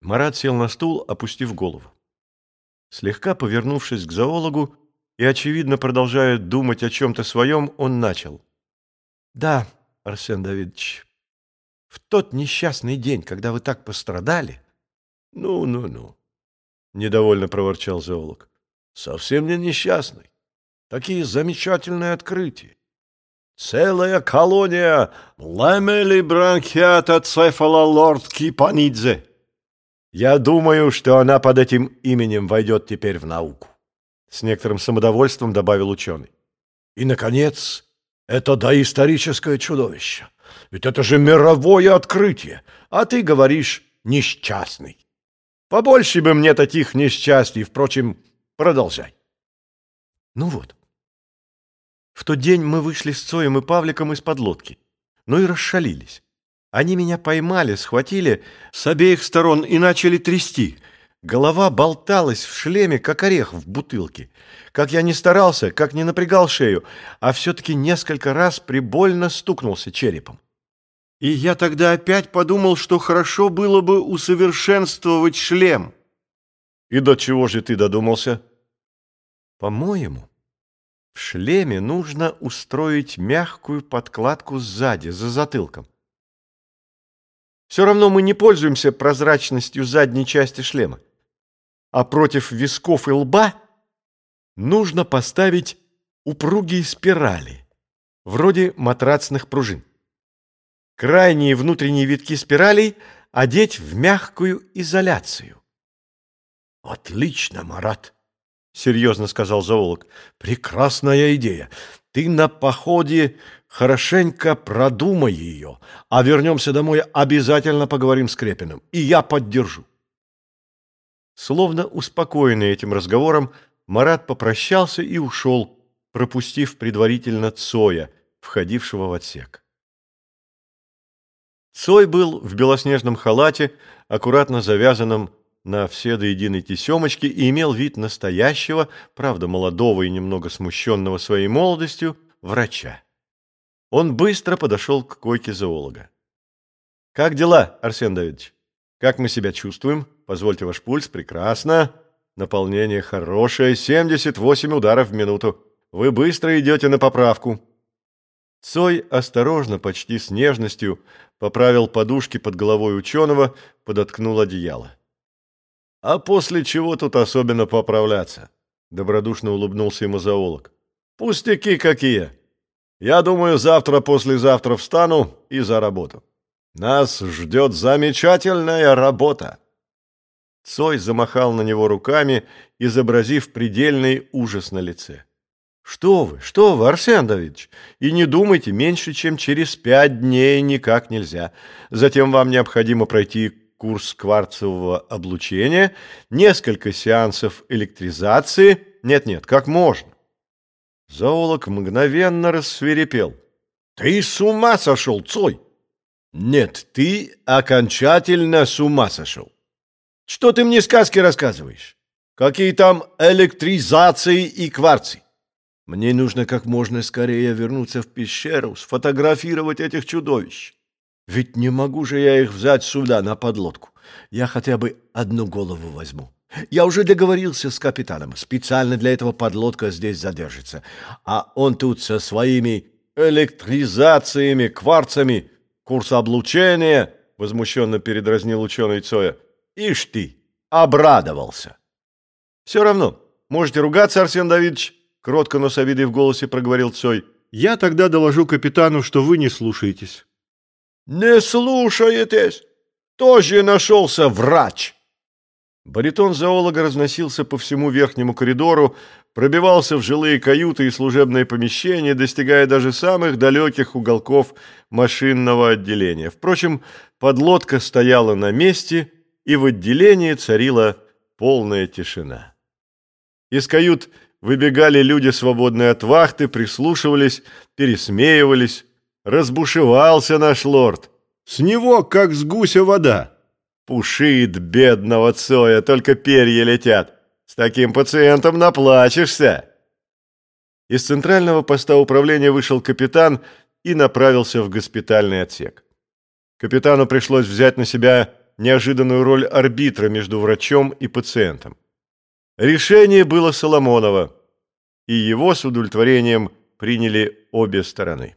Марат сел на стул, опустив голову. Слегка повернувшись к зоологу и, очевидно, продолжая думать о чем-то своем, он начал. «Да, Арсен Давидович, в тот несчастный день, когда вы так пострадали...» «Ну, ну, ну», — недовольно проворчал зоолог. «Совсем не несчастный. Такие замечательные открытия. Целая колония ламели бронхиата цефалолорд кипанидзе. Я думаю, что она под этим именем войдет теперь в науку. С некоторым самодовольством добавил ученый. И, наконец, это доисторическое чудовище. Ведь это же мировое открытие, а ты говоришь несчастный. Побольше бы мне таких несчастий, впрочем, продолжай. Ну вот, в тот день мы вышли с Цоем и Павликом из-под лодки. Ну и расшалились. Они меня поймали, схватили с обеих сторон и начали трясти. Голова болталась в шлеме, как орех в бутылке. Как я не старался, как не напрягал шею, а все-таки несколько раз прибольно стукнулся черепом. И я тогда опять подумал, что хорошо было бы усовершенствовать шлем. И до чего же ты додумался? По-моему, в шлеме нужно устроить мягкую подкладку сзади, за затылком. Все равно мы не пользуемся прозрачностью задней части шлема. А против висков и лба нужно поставить упругие спирали, вроде матрацных пружин. Крайние внутренние витки спиралей одеть в мягкую изоляцию. Отлично, Марат! — серьезно сказал зоолог. «Прекрасная идея. Ты на походе хорошенько продумай ее, а вернемся домой, обязательно поговорим с Крепиным, и я поддержу». Словно успокоенный этим разговором, Марат попрощался и ушел, пропустив предварительно Цоя, входившего в отсек. Цой был в белоснежном халате, аккуратно завязанном на все до единой тесемочки и имел вид настоящего, правда молодого и немного смущенного своей молодостью, врача. Он быстро подошел к койке зоолога. «Как дела, Арсен Давидович? Как мы себя чувствуем? Позвольте ваш пульс. Прекрасно. Наполнение хорошее. 78 ударов в минуту. Вы быстро идете на поправку». Цой осторожно, почти с нежностью, поправил подушки под головой ученого, подоткнул одеяло. А после чего тут особенно поправляться? Добродушно улыбнулся ему зоолог. Пустяки какие. Я думаю, завтра-послезавтра встану и за работу. Нас ждет замечательная работа. Цой замахал на него руками, изобразив предельный ужас на лице. «Что вы, что вы, Арсен Давидович, и не думайте, меньше, чем через пять дней никак нельзя. Затем вам необходимо пройти курс кварцевого облучения, несколько сеансов электризации. Нет-нет, как можно? Зоолог мгновенно рассверепел. Ты с ума сошел, Цой? Нет, ты окончательно с ума сошел. Что ты мне сказки рассказываешь? Какие там электризации и кварцы? Мне нужно как можно скорее вернуться в пещеру, сфотографировать этих чудовищ. Ведь не могу же я их взять сюда, на подлодку. Я хотя бы одну голову возьму. Я уже договорился с капитаном. Специально для этого подлодка здесь задержится. А он тут со своими электризациями, кварцами, курс облучения, возмущенно передразнил ученый Цоя. Ишь ты, обрадовался. Все равно, можете ругаться, Арсен Давидович, кротко, но с обидой в голосе проговорил Цой. Я тогда доложу капитану, что вы не слушаетесь. «Не слушаетесь! Тоже нашелся врач!» Баритон зоолога разносился по всему верхнему коридору, пробивался в жилые каюты и служебные помещения, достигая даже самых далеких уголков машинного отделения. Впрочем, подлодка стояла на месте, и в отделении царила полная тишина. Из кают выбегали люди, свободные от вахты, прислушивались, пересмеивались, Разбушевался наш лорд. С него, как с гуся вода. Пушит бедного Цоя, только перья летят. С таким пациентом наплачешься. Из центрального поста управления вышел капитан и направился в госпитальный отсек. Капитану пришлось взять на себя неожиданную роль арбитра между врачом и пациентом. Решение было Соломонова, и его с удовлетворением приняли обе стороны.